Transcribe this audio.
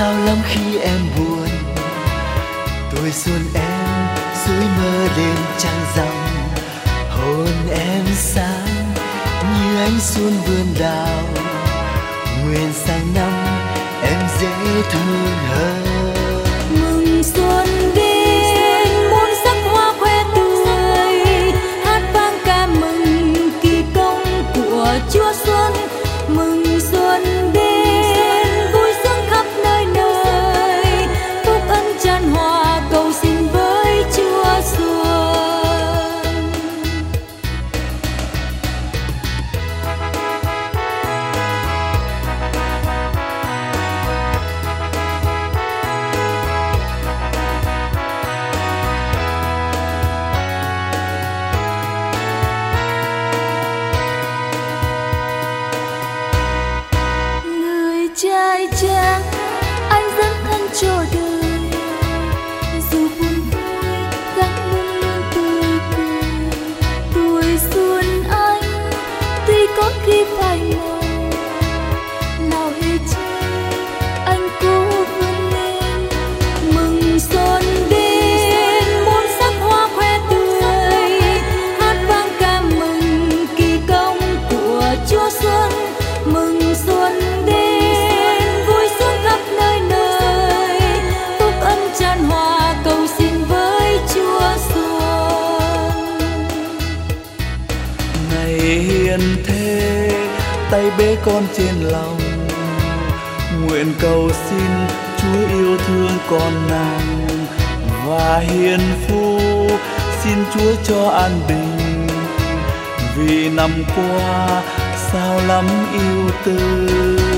sao lắm khi em buồn? Tôi xuân em suối mơ đêm trăng dòng hôn em sáng như ánh xuân vườn đào. Nguyên sang năm em dễ thương hơn. hiền thế, tay bế con trên lòng. Nguyện cầu xin chúa yêu thương con nàng và hiền phu. Xin chúa cho an bình. Vì năm qua, sao lắm yêu thương